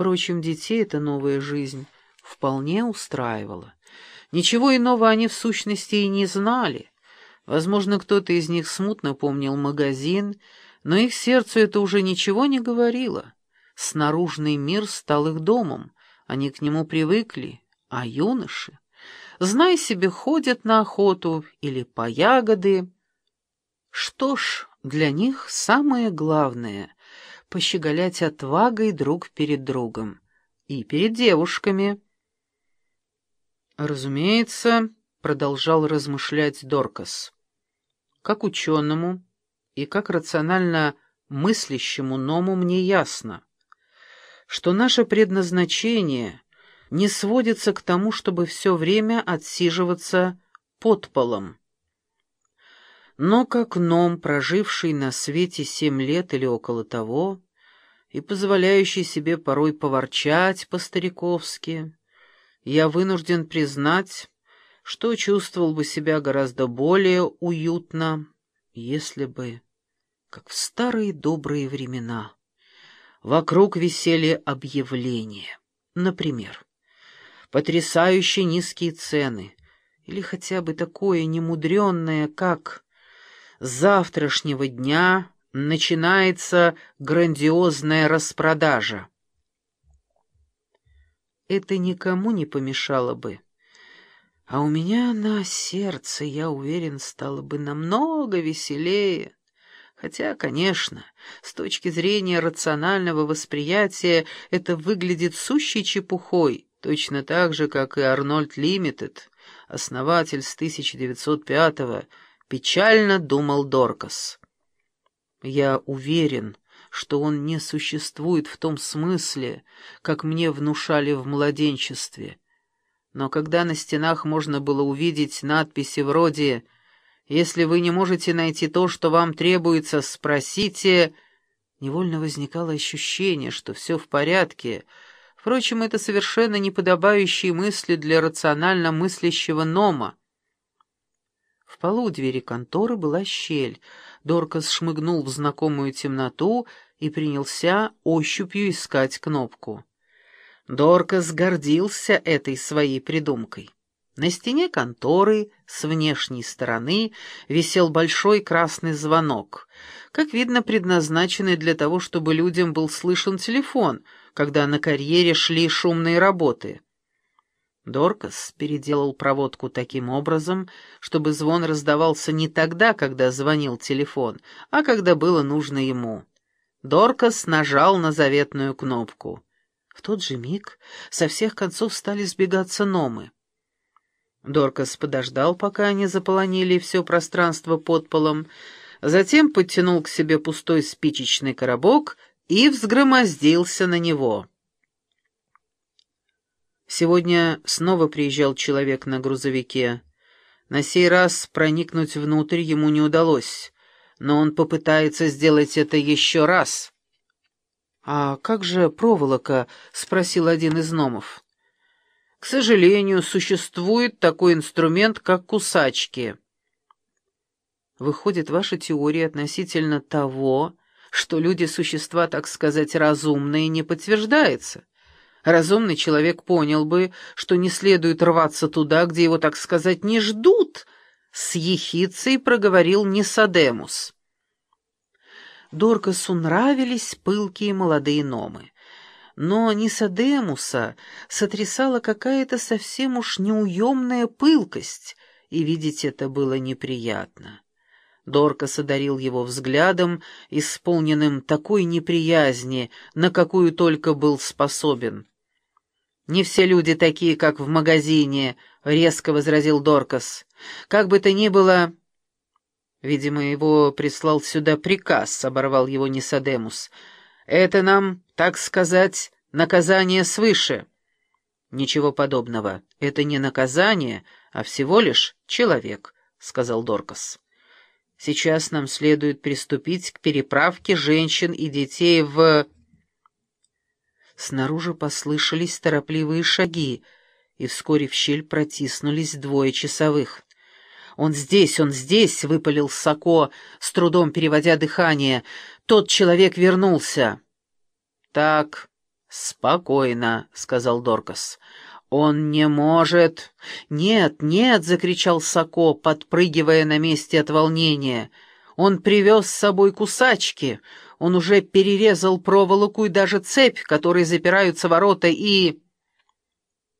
Впрочем, детей эта новая жизнь вполне устраивала. Ничего иного они в сущности и не знали. Возможно, кто-то из них смутно помнил магазин, но их сердцу это уже ничего не говорило. Снаружный мир стал их домом, они к нему привыкли, а юноши, знай себе, ходят на охоту или по ягоды. Что ж, для них самое главное — пощеголять отвагой друг перед другом и перед девушками. Разумеется, — продолжал размышлять Доркас, — как ученому и как рационально мыслящему Ному мне ясно, что наше предназначение не сводится к тому, чтобы все время отсиживаться под полом. Но как Ном, проживший на свете семь лет или около того, и позволяющий себе порой поворчать по-стариковски, я вынужден признать, что чувствовал бы себя гораздо более уютно, если бы, как в старые добрые времена, вокруг висели объявления. Например, потрясающе низкие цены или хотя бы такое немудренное, как «С завтрашнего дня начинается грандиозная распродажа» это никому не помешало бы. А у меня на сердце, я уверен, стало бы намного веселее. Хотя, конечно, с точки зрения рационального восприятия это выглядит сущей чепухой, точно так же, как и Арнольд Лимитед, основатель с 1905-го, печально думал Доркас. Я уверен, что он не существует в том смысле, как мне внушали в младенчестве. Но когда на стенах можно было увидеть надписи вроде «Если вы не можете найти то, что вам требуется, спросите...» Невольно возникало ощущение, что все в порядке. Впрочем, это совершенно неподобающие мысли для рационально мыслящего Нома. В полу двери конторы была щель — Доркас шмыгнул в знакомую темноту и принялся ощупью искать кнопку. Доркас гордился этой своей придумкой. На стене конторы с внешней стороны висел большой красный звонок, как видно, предназначенный для того, чтобы людям был слышен телефон, когда на карьере шли шумные работы. Доркас переделал проводку таким образом, чтобы звон раздавался не тогда, когда звонил телефон, а когда было нужно ему. Доркас нажал на заветную кнопку. В тот же миг со всех концов стали сбегаться номы. Доркас подождал, пока они заполонили все пространство под полом, затем подтянул к себе пустой спичечный коробок и взгромоздился на него. Сегодня снова приезжал человек на грузовике. На сей раз проникнуть внутрь ему не удалось, но он попытается сделать это еще раз. «А как же проволока?» — спросил один из номов. «К сожалению, существует такой инструмент, как кусачки». Выходит, ваша теория относительно того, что люди — существа, так сказать, разумные, не подтверждается. Разумный человек понял бы, что не следует рваться туда, где его, так сказать, не ждут, — с ехицей проговорил Нисадемус. Доркасу нравились пылкие молодые номы, но Нисадемуса сотрясала какая-то совсем уж неуемная пылкость, и видеть это было неприятно. Доркас одарил его взглядом, исполненным такой неприязни, на какую только был способен. «Не все люди такие, как в магазине», — резко возразил Доркас. «Как бы то ни было...» «Видимо, его прислал сюда приказ», — оборвал его Нисадемус. «Это нам, так сказать, наказание свыше». «Ничего подобного. Это не наказание, а всего лишь человек», — сказал Доркас. «Сейчас нам следует приступить к переправке женщин и детей в...» Снаружи послышались торопливые шаги, и вскоре в щель протиснулись двое часовых. «Он здесь, он здесь!» — выпалил Сако, с трудом переводя дыхание. «Тот человек вернулся!» «Так, «Спокойно», — сказал Доркас. «Он не может...» «Нет, нет!» — закричал Сако, подпрыгивая на месте от волнения. «Он привез с собой кусачки. Он уже перерезал проволоку и даже цепь, которой запираются ворота, и...»